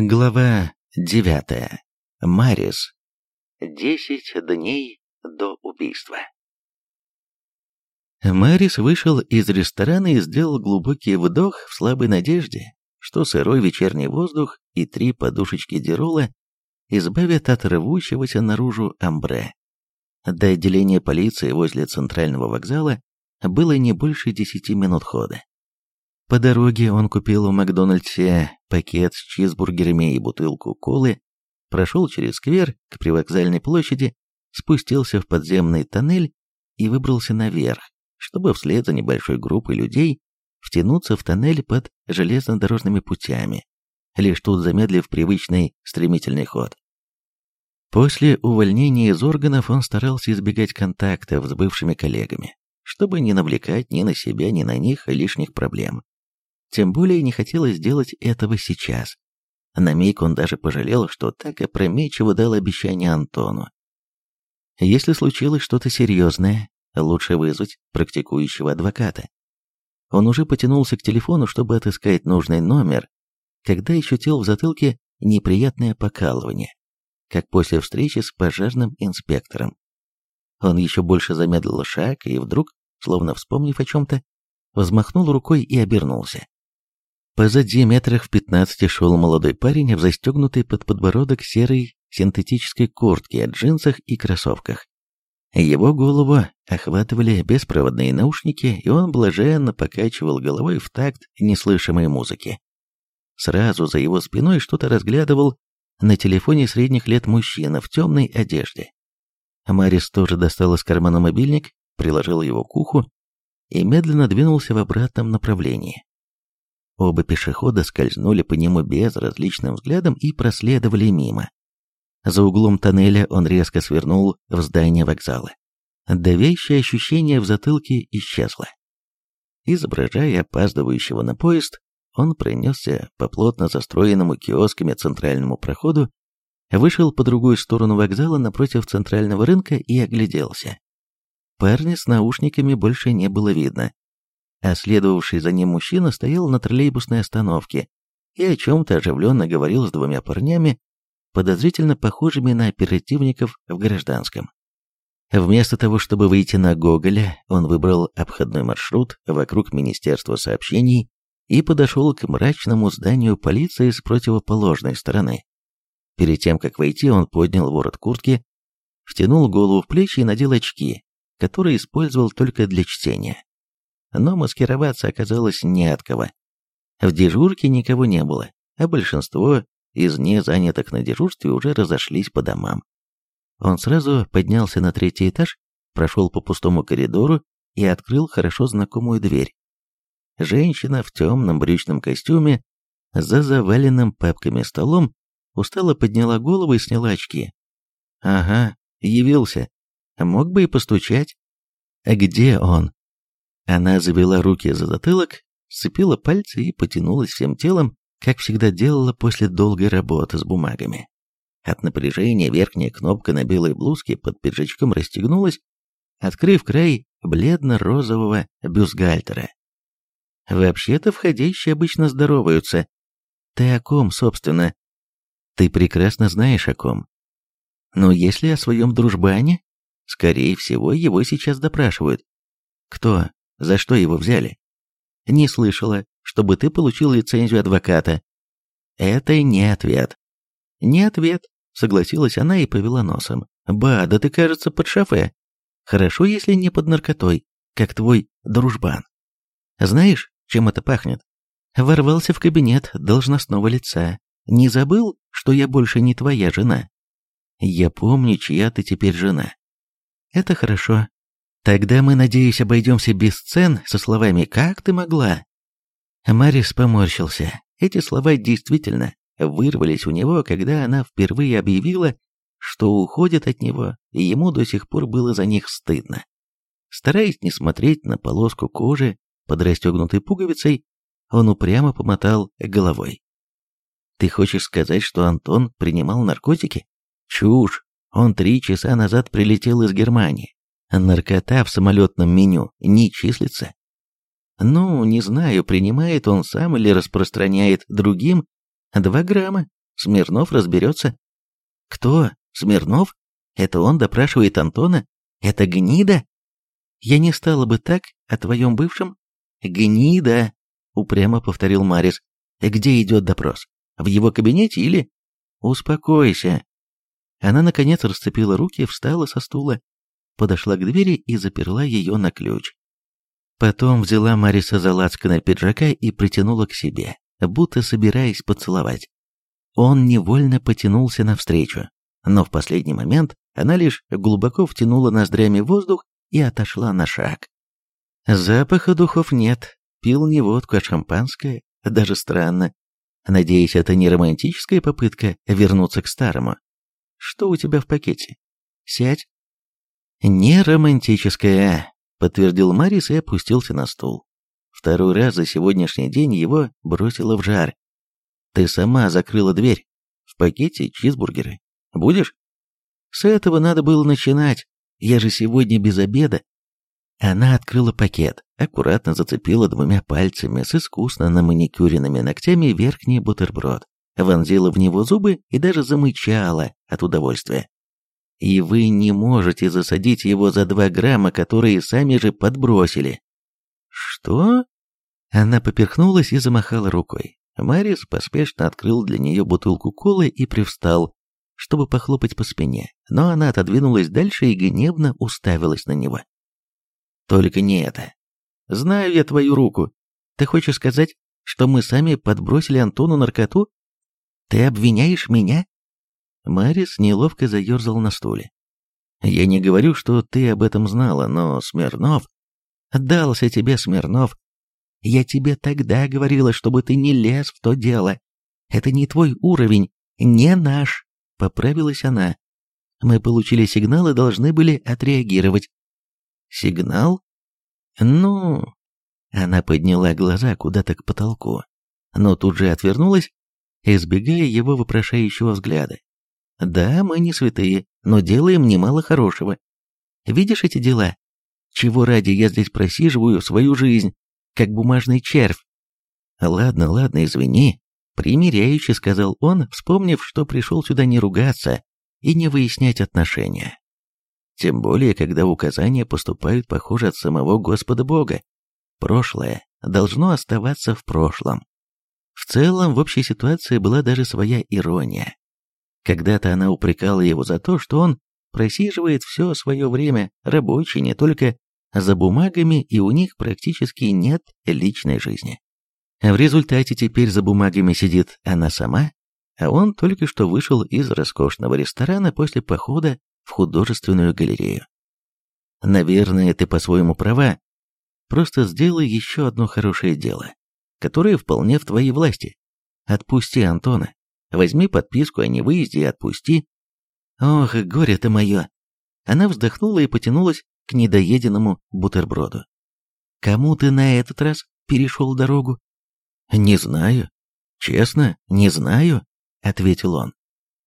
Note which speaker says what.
Speaker 1: Глава девятая. Марис. Десять дней до убийства. Марис вышел из ресторана и сделал глубокий вдох в слабой надежде, что сырой вечерний воздух и три подушечки дирола избавят от рвущегося наружу амбре. До отделения полиции возле центрального вокзала было не больше десяти минут хода. По дороге он купил у Макдональдсе пакет с чизбургерами и бутылку колы, прошел через сквер к привокзальной площади, спустился в подземный тоннель и выбрался наверх, чтобы вслед за небольшой группой людей втянуться в тоннель под железнодорожными путями, лишь тут замедлив привычный стремительный ход. После увольнения из органов он старался избегать контактов с бывшими коллегами, чтобы не навлекать ни на себя, ни на них лишних проблем. Тем более не хотелось делать этого сейчас. На миг он даже пожалел, что так опрометчиво дал обещание Антону. Если случилось что-то серьезное, лучше вызвать практикующего адвоката. Он уже потянулся к телефону, чтобы отыскать нужный номер, когда ощутил в затылке неприятное покалывание, как после встречи с пожарным инспектором. Он еще больше замедлил шаг и вдруг, словно вспомнив о чем-то, взмахнул рукой и обернулся. Позади метрах в пятнадцати шел молодой парень в застегнутой под подбородок серой синтетической куртке, джинсах и кроссовках. Его голову охватывали беспроводные наушники, и он блаженно покачивал головой в такт неслышимой музыки. Сразу за его спиной что-то разглядывал на телефоне средних лет мужчина в темной одежде. Марис тоже достал из кармана мобильник, приложил его к уху и медленно двинулся в обратном направлении. Оба пешехода скользнули по нему безразличным взглядом и проследовали мимо. За углом тоннеля он резко свернул в здание вокзала. Давящее ощущение в затылке исчезло. Изображая опаздывающего на поезд, он пронесся по плотно застроенному киосками центральному проходу, вышел по другую сторону вокзала напротив центрального рынка и огляделся. Парня с наушниками больше не было видно а следовавший за ним мужчина стоял на троллейбусной остановке и о чем-то оживленно говорил с двумя парнями, подозрительно похожими на оперативников в гражданском. Вместо того, чтобы выйти на Гоголя, он выбрал обходной маршрут вокруг Министерства сообщений и подошел к мрачному зданию полиции с противоположной стороны. Перед тем, как войти, он поднял ворот куртки, втянул голову в плечи и надел очки, которые использовал только для чтения но маскироваться оказалось не от кого. В дежурке никого не было, а большинство из незанятых на дежурстве уже разошлись по домам. Он сразу поднялся на третий этаж, прошел по пустому коридору и открыл хорошо знакомую дверь. Женщина в темном брючном костюме за заваленным папками столом устало подняла голову и сняла очки. «Ага, явился. Мог бы и постучать». А «Где он?» Она завела руки за затылок, сцепила пальцы и потянулась всем телом, как всегда делала после долгой работы с бумагами. От напряжения верхняя кнопка на белой блузке под пиджачком расстегнулась, открыв край бледно-розового бюстгальтера. Вообще-то входящие обычно здороваются. Ты о ком, собственно? Ты прекрасно знаешь о ком. Но если о своем дружбане, скорее всего, его сейчас допрашивают. Кто? за что его взяли. Не слышала, чтобы ты получил лицензию адвоката. Это не ответ. Не ответ, согласилась она и повела носом. Ба, да ты, кажется, под шофе. Хорошо, если не под наркотой, как твой дружбан. Знаешь, чем это пахнет? Ворвался в кабинет должностного лица. Не забыл, что я больше не твоя жена? Я помню, чья ты теперь жена. Это хорошо, Тогда мы, надеюсь, обойдемся без цен со словами «Как ты могла?» Марис поморщился. Эти слова действительно вырвались у него, когда она впервые объявила, что уходит от него, и ему до сих пор было за них стыдно. Стараясь не смотреть на полоску кожи под расстегнутой пуговицей, он упрямо помотал головой. «Ты хочешь сказать, что Антон принимал наркотики? Чушь! Он три часа назад прилетел из Германии. Наркота в самолетном меню не числится. Ну, не знаю, принимает он сам или распространяет другим. Два грамма. Смирнов разберется. Кто? Смирнов? Это он допрашивает Антона? Это гнида? Я не стала бы так о твоем бывшем? Гнида, упрямо повторил Марис. Где идет допрос? В его кабинете или... Успокойся. Она, наконец, расцепила руки, встала со стула, подошла к двери и заперла ее на ключ. Потом взяла Мариса за лацканой пиджака и притянула к себе, будто собираясь поцеловать. Он невольно потянулся навстречу, но в последний момент она лишь глубоко втянула ноздрями воздух и отошла на шаг. Запаха духов нет, пил не водку, а шампанское, даже странно. Надеюсь, это не романтическая попытка вернуться к старому. Что у тебя в пакете? Сядь, «Не романтическое», — подтвердил Марис и опустился на стул. Второй раз за сегодняшний день его бросило в жар. «Ты сама закрыла дверь. В пакете чизбургеры. Будешь?» «С этого надо было начинать. Я же сегодня без обеда». Она открыла пакет, аккуратно зацепила двумя пальцами с искусно наманикюренными ногтями верхний бутерброд, вонзила в него зубы и даже замычала от удовольствия и вы не можете засадить его за два грамма, которые сами же подбросили». «Что?» Она поперхнулась и замахала рукой. Марис поспешно открыл для нее бутылку колы и привстал, чтобы похлопать по спине, но она отодвинулась дальше и гневно уставилась на него. «Только не это. Знаю я твою руку. Ты хочешь сказать, что мы сами подбросили Антону наркоту? Ты обвиняешь меня Марис неловко заерзал на стуле. «Я не говорю, что ты об этом знала, но Смирнов...» «Отдался тебе, Смирнов. Я тебе тогда говорила, чтобы ты не лез в то дело. Это не твой уровень, не наш», — поправилась она. «Мы получили сигнал и должны были отреагировать». «Сигнал?» «Ну...» Она подняла глаза куда-то к потолку, но тут же отвернулась, избегая его вопрошающего взгляда. Да, мы не святые, но делаем немало хорошего. Видишь эти дела? Чего ради я здесь просиживаю свою жизнь, как бумажный червь? Ладно, ладно, извини, примиряюще сказал он, вспомнив, что пришел сюда не ругаться и не выяснять отношения. Тем более, когда указания поступают, похоже, от самого Господа Бога. Прошлое должно оставаться в прошлом. В целом, в общей ситуации была даже своя ирония. Когда-то она упрекала его за то, что он просиживает все свое время, рабочий не только, за бумагами, и у них практически нет личной жизни. В результате теперь за бумагами сидит она сама, а он только что вышел из роскошного ресторана после похода в художественную галерею. Наверное, ты по-своему права. Просто сделай еще одно хорошее дело, которое вполне в твоей власти. Отпусти Антона, Возьми подписку о невыезде и отпусти. Ох, горе-то мое. Она вздохнула и потянулась к недоеденному бутерброду. Кому ты на этот раз перешел дорогу? Не знаю. Честно, не знаю, ответил он.